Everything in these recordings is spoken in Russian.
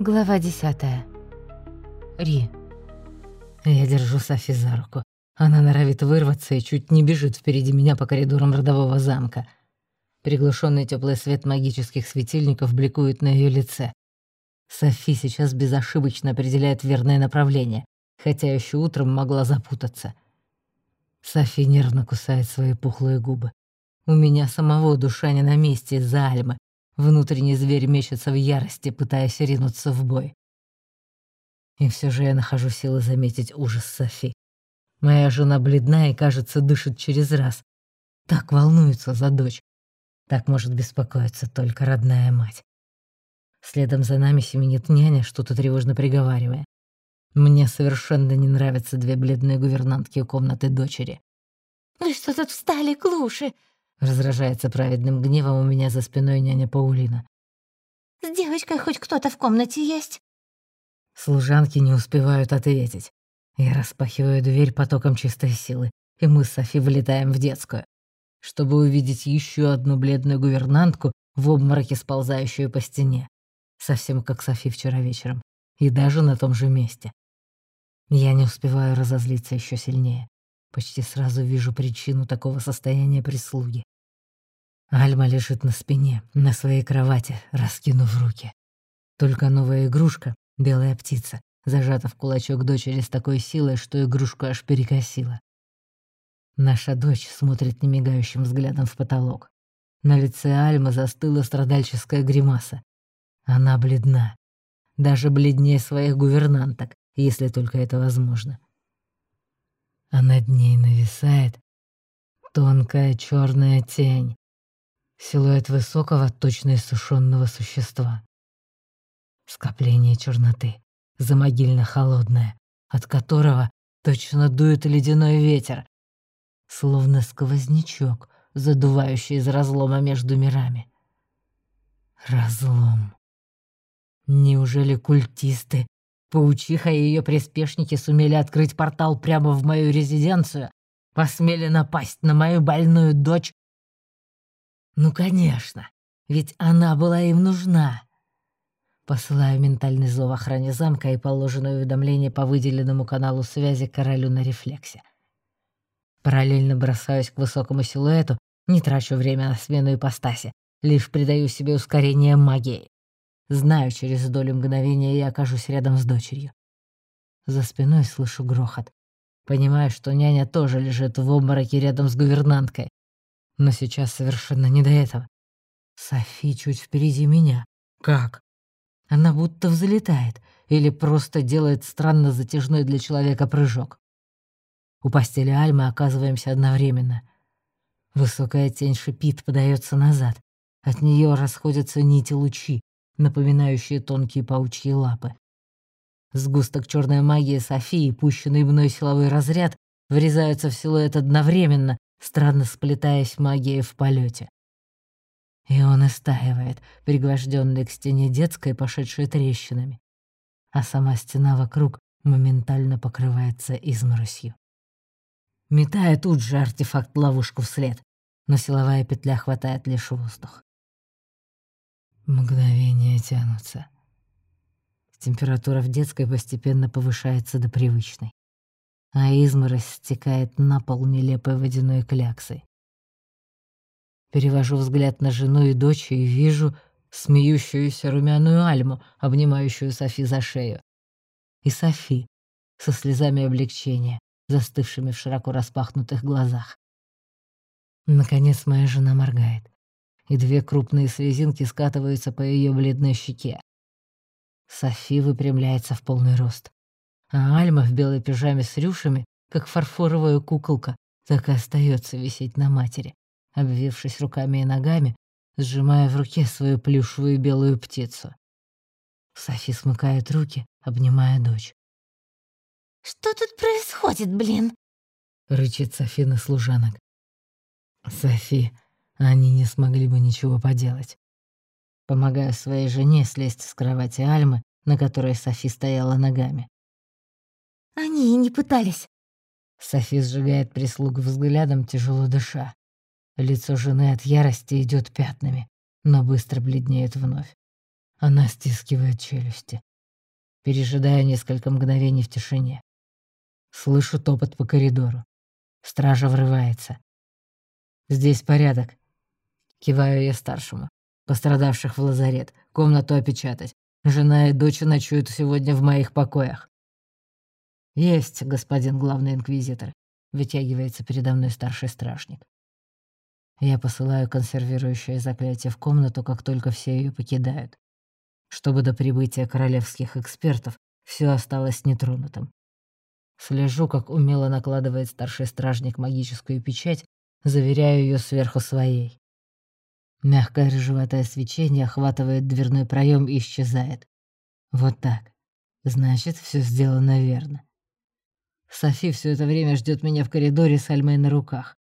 Глава десятая. Ри. Я держу Софи за руку. Она норовит вырваться и чуть не бежит впереди меня по коридорам родового замка. Приглушенный теплый свет магических светильников бликует на ее лице. Софи сейчас безошибочно определяет верное направление, хотя еще утром могла запутаться. Софи нервно кусает свои пухлые губы. У меня самого душа не на месте из-за Альмы. Внутренний зверь мечется в ярости, пытаясь ринуться в бой. И все же я нахожу силы заметить ужас Софи. Моя жена бледна и, кажется, дышит через раз. Так волнуется за дочь. Так может беспокоиться только родная мать. Следом за нами семенит няня, что-то тревожно приговаривая. Мне совершенно не нравятся две бледные гувернантки у комнаты дочери. «Вы что тут встали, клуши?» Раздражается праведным гневом у меня за спиной няня Паулина. «С девочкой хоть кто-то в комнате есть?» Служанки не успевают ответить. Я распахиваю дверь потоком чистой силы, и мы с Софи вылетаем в детскую, чтобы увидеть еще одну бледную гувернантку в обмороке, сползающую по стене, совсем как Софи вчера вечером, и даже на том же месте. Я не успеваю разозлиться еще сильнее. Почти сразу вижу причину такого состояния прислуги. Альма лежит на спине, на своей кровати, раскинув руки. Только новая игрушка, белая птица, зажата в кулачок дочери с такой силой, что игрушку аж перекосила. Наша дочь смотрит немигающим взглядом в потолок. На лице Альмы застыла страдальческая гримаса. Она бледна. Даже бледнее своих гувернанток, если только это возможно. А над ней нависает тонкая черная тень. Силуэт высокого, точно иссушенного существа. Скопление черноты, замогильно холодное, от которого точно дует ледяной ветер, словно сквознячок, задувающий из разлома между мирами. Разлом. Неужели культисты, паучиха и ее приспешники сумели открыть портал прямо в мою резиденцию, посмели напасть на мою больную дочь? Ну, конечно, ведь она была им нужна. Посылаю ментальный зов охране замка и положенное уведомление по выделенному каналу связи королю на рефлексе. Параллельно бросаюсь к высокому силуэту, не трачу время на смену ипостаси, лишь придаю себе ускорение магии. Знаю, через долю мгновения я окажусь рядом с дочерью. За спиной слышу грохот. Понимаю, что няня тоже лежит в обмороке рядом с гувернанткой. Но сейчас совершенно не до этого. Софи чуть впереди меня. Как? Она будто взлетает или просто делает странно затяжной для человека прыжок. У постели Альмы оказываемся одновременно. Высокая тень шипит, подается назад. От нее расходятся нити лучи, напоминающие тонкие паучьи лапы. Сгусток черной магии Софии, пущенный мной силовой разряд, врезаются в силуэт одновременно, странно сплетаясь магией в полете. И он истаивает, пригвожденный к стене детской, пошедшей трещинами. А сама стена вокруг моментально покрывается изморосью. Метая тут же артефакт-ловушку вслед, но силовая петля хватает лишь воздух. Мгновения тянутся. Температура в детской постепенно повышается до привычной, а изморозь стекает на пол нелепой водяной кляксой. Перевожу взгляд на жену и дочь и вижу смеющуюся румяную Альму, обнимающую Софи за шею. И Софи со слезами облегчения, застывшими в широко распахнутых глазах. Наконец моя жена моргает, и две крупные слезинки скатываются по ее бледной щеке. Софи выпрямляется в полный рост, а Альма в белой пижаме с рюшами, как фарфоровая куколка, так и остается висеть на матери обвившись руками и ногами, сжимая в руке свою плюшевую белую птицу. Софи смыкает руки, обнимая дочь. «Что тут происходит, блин?» — рычит Софи на служанок. «Софи, они не смогли бы ничего поделать». Помогаю своей жене слезть с кровати Альмы, на которой Софи стояла ногами. «Они и не пытались». Софи сжигает прислугу взглядом, тяжело дыша. Лицо жены от ярости идет пятнами, но быстро бледнеет вновь. Она стискивает челюсти, пережидая несколько мгновений в тишине. Слышу топот по коридору. Стража врывается. «Здесь порядок». Киваю я старшему. Пострадавших в лазарет. Комнату опечатать. Жена и дочь ночуют сегодня в моих покоях. «Есть, господин главный инквизитор», — вытягивается передо мной старший стражник. Я посылаю консервирующее заклятие в комнату, как только все ее покидают, чтобы до прибытия королевских экспертов все осталось нетронутым. Слежу, как умело накладывает старший стражник магическую печать, заверяю ее сверху своей. Мягкое рыжеватое свечение охватывает дверной проем и исчезает. Вот так. Значит, все сделано верно. Софи все это время ждет меня в коридоре с Альмой на руках.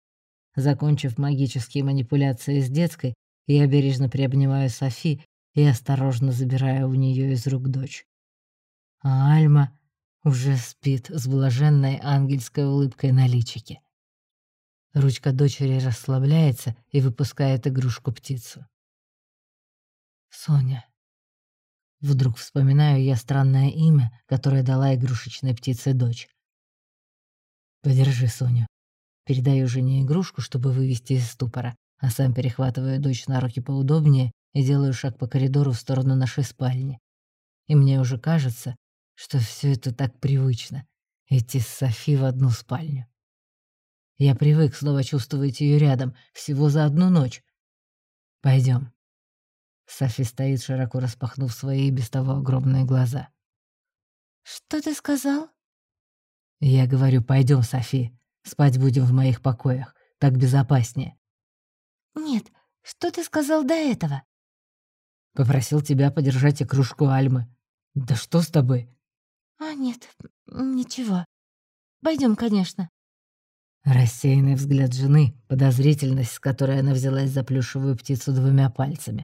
Закончив магические манипуляции с детской, я бережно приобнимаю Софи и осторожно забираю у нее из рук дочь. А Альма уже спит с блаженной ангельской улыбкой на личике. Ручка дочери расслабляется и выпускает игрушку-птицу. Соня. Вдруг вспоминаю я странное имя, которое дала игрушечной птице дочь. Подержи Соню. Передаю жене игрушку, чтобы вывести из ступора, а сам перехватываю дочь на руки поудобнее и делаю шаг по коридору в сторону нашей спальни. И мне уже кажется, что все это так привычно — идти с Софи в одну спальню. Я привык снова чувствовать ее рядом, всего за одну ночь. Пойдем. Софи стоит, широко распахнув свои без того огромные глаза. «Что ты сказал?» Я говорю, пойдем, Софи. Спать будем в моих покоях. Так безопаснее. Нет, что ты сказал до этого? Попросил тебя подержать кружку Альмы. Да что с тобой? А, нет, ничего. Пойдем, конечно. Рассеянный взгляд жены, подозрительность, с которой она взялась за плюшевую птицу двумя пальцами.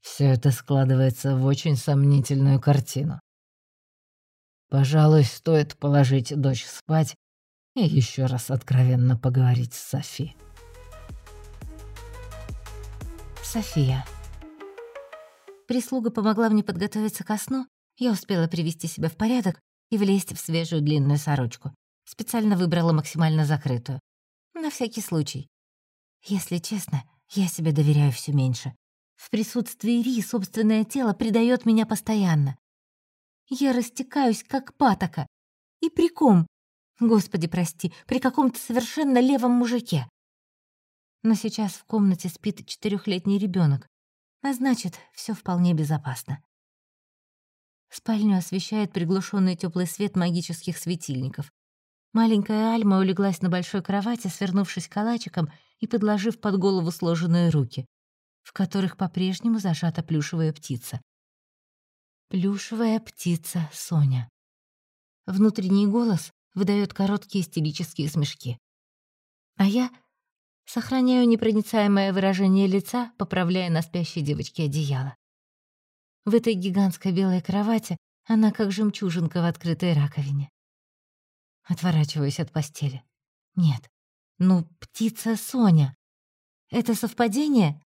Все это складывается в очень сомнительную картину. Пожалуй, стоит положить дочь спать и еще раз откровенно поговорить с Софи. София. Прислуга помогла мне подготовиться ко сну. Я успела привести себя в порядок и влезть в свежую длинную сорочку. Специально выбрала максимально закрытую. На всякий случай. Если честно, я себе доверяю все меньше. В присутствии Ри собственное тело предает меня постоянно. Я растекаюсь, как патока. И при ком? Господи, прости, при каком-то совершенно левом мужике. Но сейчас в комнате спит четырехлетний ребенок, а значит, все вполне безопасно. Спальню освещает приглушенный теплый свет магических светильников. Маленькая Альма улеглась на большой кровати, свернувшись калачиком и подложив под голову сложенные руки, в которых по-прежнему зажата плюшевая птица. Плюшевая птица Соня. Внутренний голос выдает короткие истерические смешки. А я сохраняю непроницаемое выражение лица, поправляя на спящей девочке одеяло. В этой гигантской белой кровати она как жемчужинка в открытой раковине. Отворачиваюсь от постели. Нет. Ну, птица Соня. Это совпадение?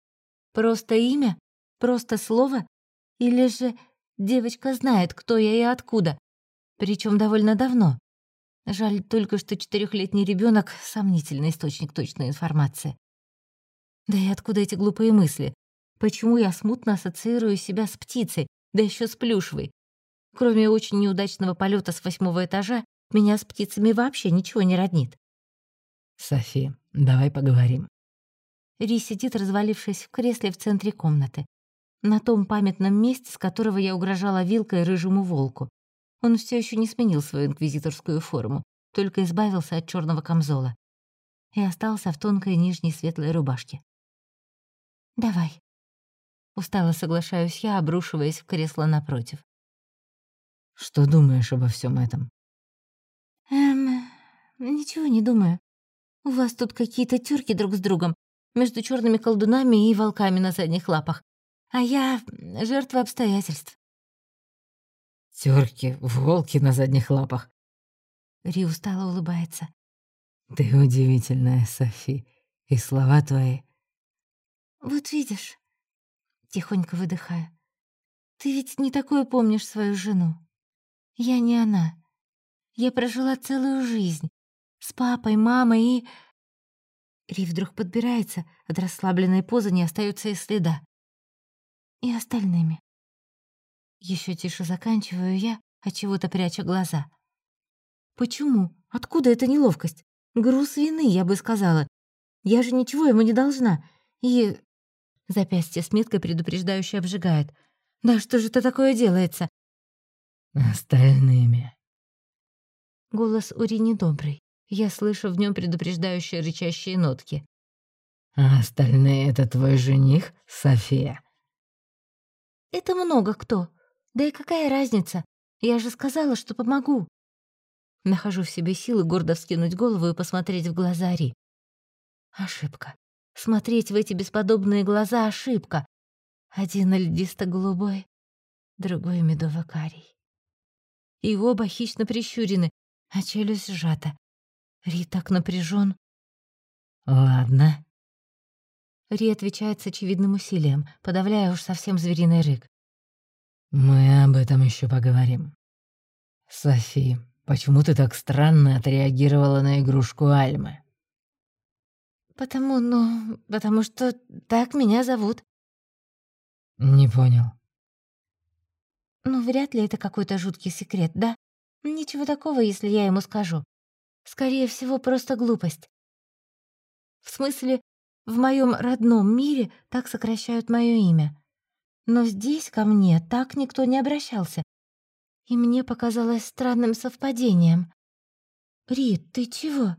Просто имя? Просто слово? Или же девочка знает, кто я и откуда? Причем довольно давно. Жаль только, что четырехлетний ребенок сомнительный источник точной информации. Да и откуда эти глупые мысли? Почему я смутно ассоциирую себя с птицей, да еще с плюшевой? Кроме очень неудачного полета с восьмого этажа, меня с птицами вообще ничего не роднит. «Софи, давай поговорим». Ри сидит, развалившись в кресле в центре комнаты. На том памятном месте, с которого я угрожала вилкой рыжему волку. Он все еще не сменил свою инквизиторскую форму, только избавился от черного камзола и остался в тонкой нижней светлой рубашке. «Давай». Устало соглашаюсь я, обрушиваясь в кресло напротив. «Что думаешь обо всем этом?» «Эм, ничего не думаю. У вас тут какие-то тюрки друг с другом, между черными колдунами и волками на задних лапах, а я жертва обстоятельств. Терки, волки на задних лапах. Ри устало улыбается. Ты удивительная, Софи, и слова твои. Вот видишь, тихонько выдыхая. Ты ведь не такое помнишь свою жену. Я не она. Я прожила целую жизнь. С папой, мамой и... Ри вдруг подбирается, от расслабленной позы не остается и следа. И остальными. Еще тише заканчиваю я, от чего-то пряча глаза. Почему? Откуда эта неловкость? Груз вины, я бы сказала. Я же ничего ему не должна. И... Запястье с меткой предупреждающе обжигает. Да что же это такое делается? Остальными. Голос Ури недобрый. Я слышу в нем предупреждающие рычащие нотки. А остальные — это твой жених, София? Это много кто. Да и какая разница? Я же сказала, что помогу. Нахожу в себе силы гордо вскинуть голову и посмотреть в глаза Ри. Ошибка. Смотреть в эти бесподобные глаза — ошибка. Один льдисто-голубой, другой медово-карий. И оба хищно прищурены, а челюсть сжата. Ри так напряжен. «Ладно». Ри отвечает с очевидным усилием, подавляя уж совсем звериный рык. «Мы об этом еще поговорим. Софи, почему ты так странно отреагировала на игрушку Альмы?» «Потому, ну, потому что так меня зовут». «Не понял». «Ну, вряд ли это какой-то жуткий секрет, да? Ничего такого, если я ему скажу. Скорее всего, просто глупость. В смысле, в моем родном мире так сокращают мое имя. Но здесь ко мне так никто не обращался. И мне показалось странным совпадением. «Рит, ты чего?»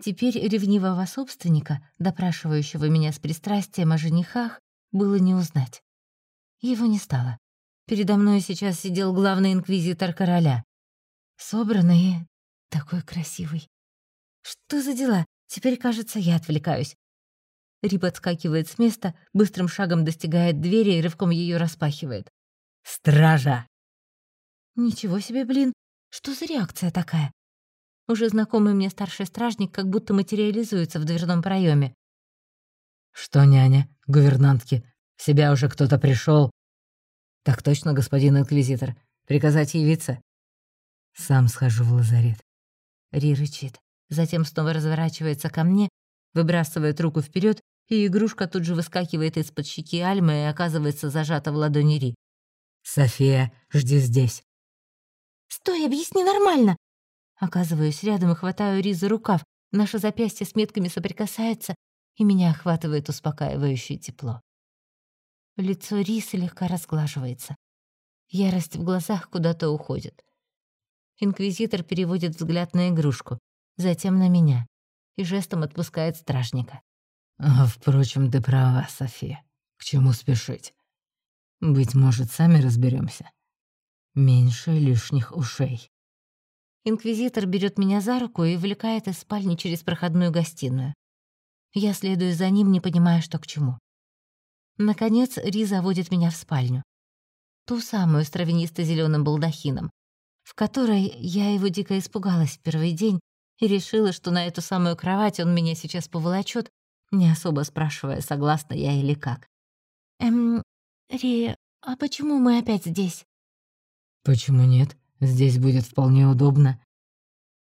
Теперь ревнивого собственника, допрашивающего меня с пристрастием о женихах, было не узнать. Его не стало. Передо мной сейчас сидел главный инквизитор короля. Собранный такой красивый. Что за дела? Теперь, кажется, я отвлекаюсь. Рип отскакивает с места, быстрым шагом достигает двери и рывком ее распахивает. «Стража!» Ничего себе, блин, что за реакция такая? Уже знакомый мне старший стражник как будто материализуется в дверном проеме. «Что, няня, гувернантки, в себя уже кто-то пришел? «Так точно, господин инквизитор. Приказать явиться?» «Сам схожу в лазарет». Ри рычит. Затем снова разворачивается ко мне, выбрасывает руку вперед, и игрушка тут же выскакивает из-под щеки Альмы и оказывается зажата в ладони Ри. «София, жди здесь». «Стой, объясни нормально!» Оказываюсь рядом и хватаю Ри за рукав. Наши запястья с метками соприкасаются, и меня охватывает успокаивающее тепло. Лицо Ри слегка разглаживается. Ярость в глазах куда-то уходит. Инквизитор переводит взгляд на игрушку, затем на меня и жестом отпускает стражника. А, «Впрочем, ты права, София. К чему спешить? Быть может, сами разберемся. Меньше лишних ушей». Инквизитор берет меня за руку и увлекает из спальни через проходную гостиную. Я следую за ним, не понимая, что к чему. Наконец Ри заводит меня в спальню. Ту самую с травянисто зеленым балдахином, в которой я его дико испугалась в первый день и решила, что на эту самую кровать он меня сейчас поволочет, не особо спрашивая, согласна я или как. «Эм, Ри, а почему мы опять здесь?» «Почему нет? Здесь будет вполне удобно».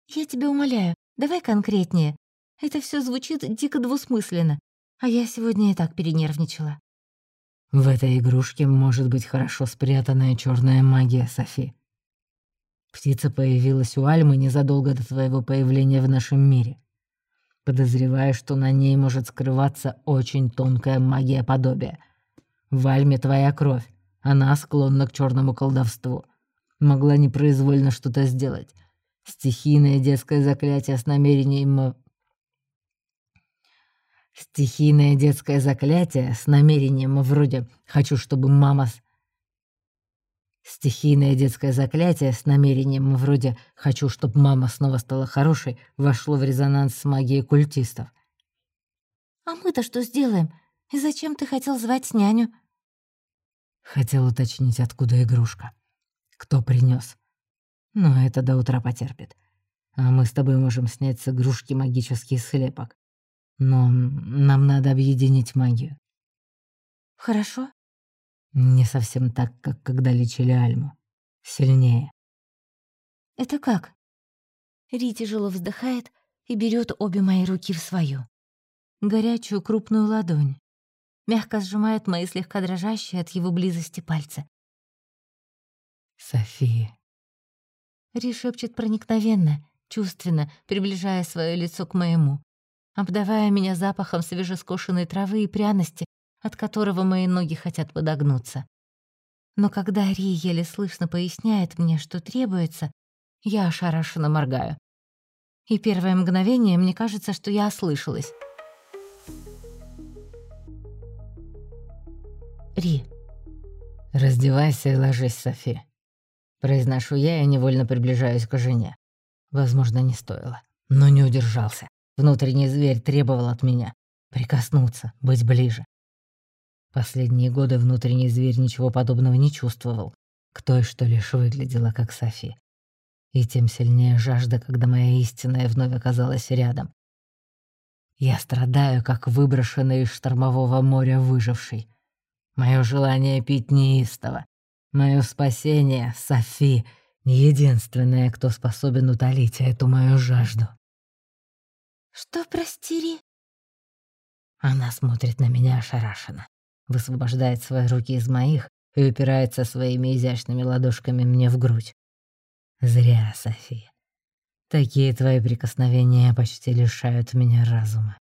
«Я тебя умоляю, давай конкретнее. Это все звучит дико двусмысленно, а я сегодня и так перенервничала». В этой игрушке может быть хорошо спрятанная черная магия, Софи. Птица появилась у Альмы незадолго до твоего появления в нашем мире. Подозреваю, что на ней может скрываться очень тонкая магия подобия. В Альме твоя кровь. Она склонна к черному колдовству. Могла непроизвольно что-то сделать. Стихийное детское заклятие с намерением Стихийное детское заклятие с намерением вроде «хочу, чтобы мама...» Стихийное детское заклятие с намерением вроде «хочу, чтобы мама снова стала хорошей» вошло в резонанс с магией культистов. «А мы-то что сделаем? И зачем ты хотел звать няню?» Хотел уточнить, откуда игрушка. Кто принес. Но это до утра потерпит. А мы с тобой можем снять с игрушки магический слепок. Но нам надо объединить магию. Хорошо. Не совсем так, как когда лечили Альму. сильнее. «Это как?» Ри тяжело вздыхает и берет обе мои руки в свою. Горячую крупную ладонь. Мягко сжимает мои слегка дрожащие от его близости пальцы. «София». Ри шепчет проникновенно, чувственно, приближая свое лицо к моему, обдавая меня запахом свежескошенной травы и пряности, от которого мои ноги хотят подогнуться. Но когда Ри еле слышно поясняет мне, что требуется, я ошарашенно моргаю. И первое мгновение мне кажется, что я ослышалась. Ри. «Раздевайся и ложись, Софи». Произношу я и невольно приближаюсь к жене. Возможно, не стоило, но не удержался. Внутренний зверь требовал от меня прикоснуться, быть ближе. Последние годы внутренний зверь ничего подобного не чувствовал. К той, что лишь выглядела как Софи. И тем сильнее жажда, когда моя истинная вновь оказалась рядом. Я страдаю, как выброшенный из штормового моря выживший. Мое желание пить неистово. Мое спасение — Софи, единственная, кто способен утолить эту мою жажду. «Что, прости, Она смотрит на меня ошарашенно высвобождает свои руки из моих и упирается своими изящными ладошками мне в грудь. Зря, София. Такие твои прикосновения почти лишают меня разума.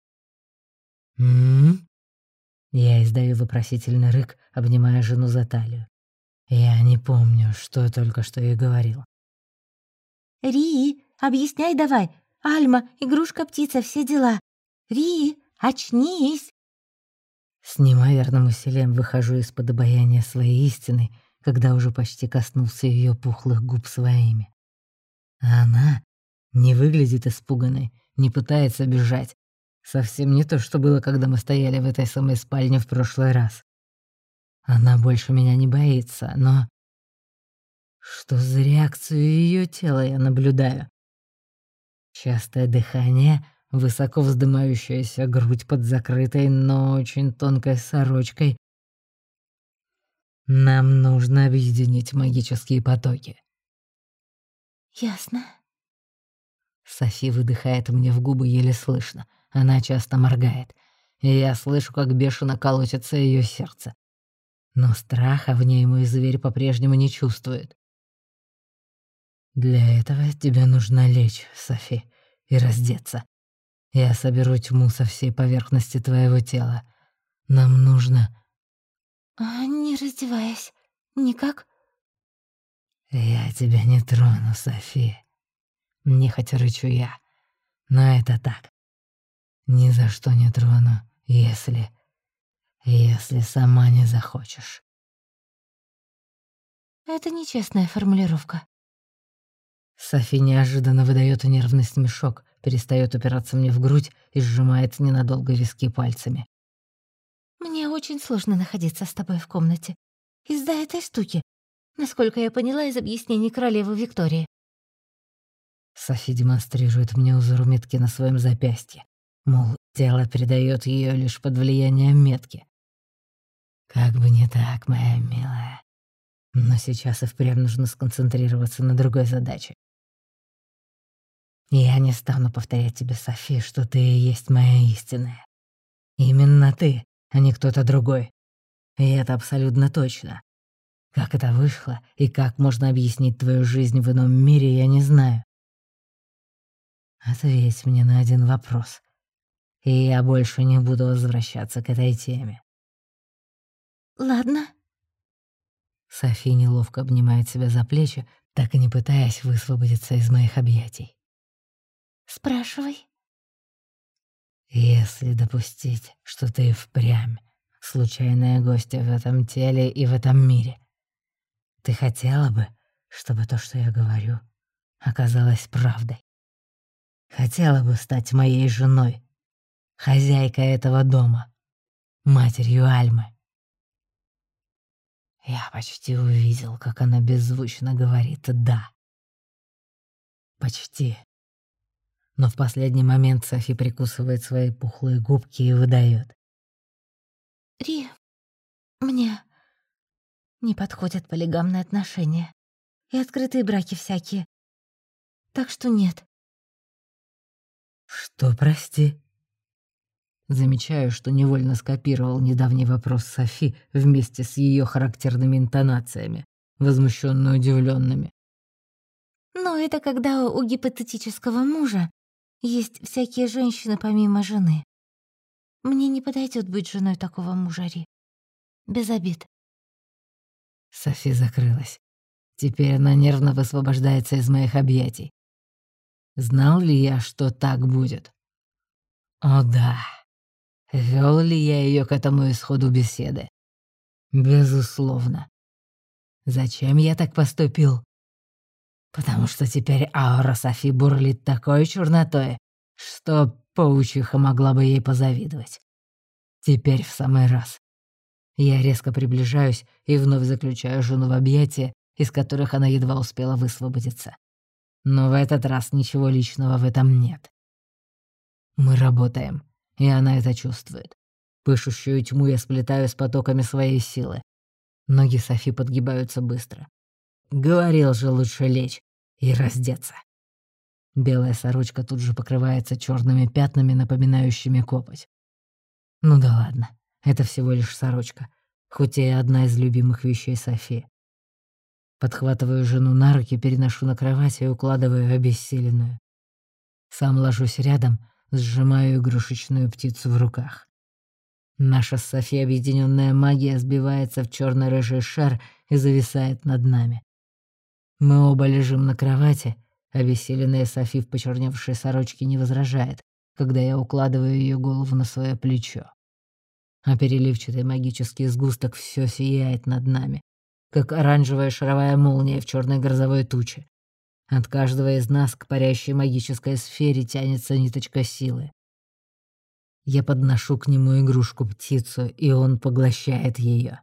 «М-м-м?» Я издаю вопросительный рык, обнимая жену за талию. Я не помню, что только что ей говорил. «Ри, объясняй давай. Альма, игрушка-птица, все дела. Ри, очнись!» С неимоверным усилием выхожу из-под обаяния своей истины, когда уже почти коснулся ее пухлых губ своими. А она не выглядит испуганной, не пытается бежать. Совсем не то, что было, когда мы стояли в этой самой спальне в прошлый раз. Она больше меня не боится, но... Что за реакцию ее тела я наблюдаю? Частое дыхание, высоко вздымающаяся грудь под закрытой, но очень тонкой сорочкой. Нам нужно объединить магические потоки. Ясно. Софи выдыхает мне в губы еле слышно. Она часто моргает. И я слышу, как бешено колотится ее сердце. Но страха в ней мой зверь по-прежнему не чувствует. Для этого тебе нужно лечь, Софи, и раздеться. Я соберу тьму со всей поверхности твоего тела. Нам нужно...» «А не раздеваясь? Никак?» «Я тебя не трону, София. Нехотя рычу я. Но это так. Ни за что не трону, если... Если сама не захочешь». «Это нечестная формулировка». Софи неожиданно выдает нервный смешок, перестает упираться мне в грудь и сжимает ненадолго виски пальцами. «Мне очень сложно находиться с тобой в комнате. Из-за этой штуки, насколько я поняла из объяснений королевы Виктории». Софи демонстрирует мне узор метки на своем запястье. Мол, тело передает ее лишь под влиянием метки. Как бы не так, моя милая. Но сейчас и впрямь нужно сконцентрироваться на другой задаче. Я не стану повторять тебе, Софи, что ты и есть моя истинная. Именно ты, а не кто-то другой. И это абсолютно точно. Как это вышло и как можно объяснить твою жизнь в ином мире, я не знаю. Ответь мне на один вопрос, и я больше не буду возвращаться к этой теме. «Ладно». Софи неловко обнимает себя за плечи, так и не пытаясь высвободиться из моих объятий. Спрашивай. Если допустить, что ты впрямь случайная гостья в этом теле и в этом мире, ты хотела бы, чтобы то, что я говорю, оказалось правдой? Хотела бы стать моей женой, хозяйкой этого дома, матерью Альмы? Я почти увидел, как она беззвучно говорит «да». Почти но в последний момент Софи прикусывает свои пухлые губки и выдает. «Ри, мне не подходят полигамные отношения. и открытые браки всякие. Так что нет. «Что, прости?» Замечаю, что невольно скопировал недавний вопрос Софи вместе с ее характерными интонациями, возмущенно удивленными. «Ну, это когда у гипотетического мужа есть всякие женщины помимо жены. Мне не подойдет быть женой такого мужа, Ри. Без обид». Софи закрылась. Теперь она нервно высвобождается из моих объятий. Знал ли я, что так будет? О да. Вел ли я ее к этому исходу беседы? Безусловно. Зачем я так поступил? Потому что теперь аура Софи бурлит такой чернотой, что паучиха могла бы ей позавидовать. Теперь в самый раз. Я резко приближаюсь и вновь заключаю жену в объятия, из которых она едва успела высвободиться. Но в этот раз ничего личного в этом нет. Мы работаем, и она это чувствует. Пышущую тьму я сплетаю с потоками своей силы. Ноги Софи подгибаются быстро. Говорил же лучше лечь и раздеться. Белая сорочка тут же покрывается черными пятнами, напоминающими копоть. Ну да ладно, это всего лишь сорочка, хоть и одна из любимых вещей Софи. Подхватываю жену на руки, переношу на кровать и укладываю обессиленную. Сам ложусь рядом, сжимаю игрушечную птицу в руках. Наша с Софи объединенная магия сбивается в черно рыжий шар и зависает над нами. Мы оба лежим на кровати, обессиленная Софи в почерневшей сорочке не возражает, когда я укладываю ее голову на свое плечо. А переливчатый магический сгусток все сияет над нами, как оранжевая шаровая молния в черной грозовой туче. От каждого из нас к парящей магической сфере тянется ниточка силы. Я подношу к нему игрушку-птицу, и он поглощает ее.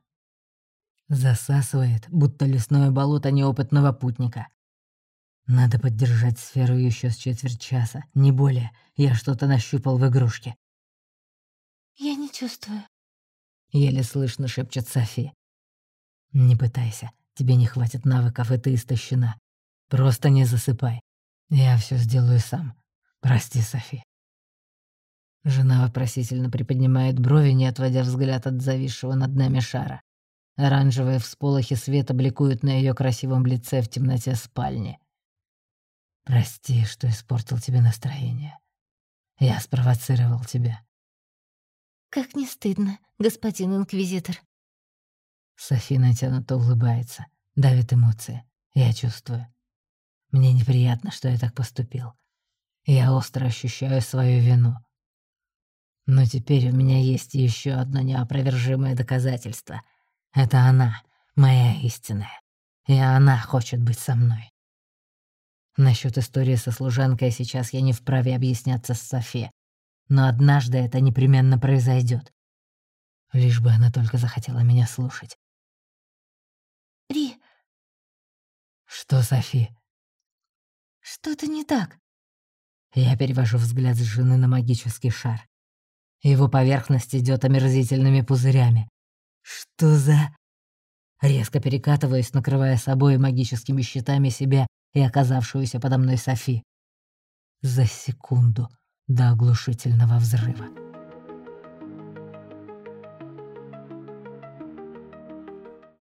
Засасывает, будто лесное болото неопытного путника. Надо поддержать сферу еще с четверть часа, не более. Я что-то нащупал в игрушке. «Я не чувствую», — еле слышно шепчет Софи. Не пытайся, тебе не хватит навыков, и ты истощена. Просто не засыпай. Я все сделаю сам. Прости, Софи. Жена вопросительно приподнимает брови, не отводя взгляд от зависшего над нами шара. Оранжевые всполохи света бликуют на ее красивом лице в темноте спальни. «Прости, что испортил тебе настроение. Я спровоцировал тебя». «Как не стыдно, господин инквизитор», Софи натянуто улыбается, давит эмоции. Я чувствую. Мне неприятно, что я так поступил. Я остро ощущаю свою вину. Но теперь у меня есть еще одно неопровержимое доказательство. Это она, моя истинная. И она хочет быть со мной. Насчет истории со служанкой сейчас я не вправе объясняться с Софи. Но однажды это непременно произойдет. Лишь бы она только захотела меня слушать. Ри!» «Что, Софи?» «Что-то не так». Я перевожу взгляд с жены на магический шар. Его поверхность идет омерзительными пузырями. «Что за...» Резко перекатываюсь, накрывая собой магическими щитами себя и оказавшуюся подо мной Софи. За секунду до оглушительного взрыва.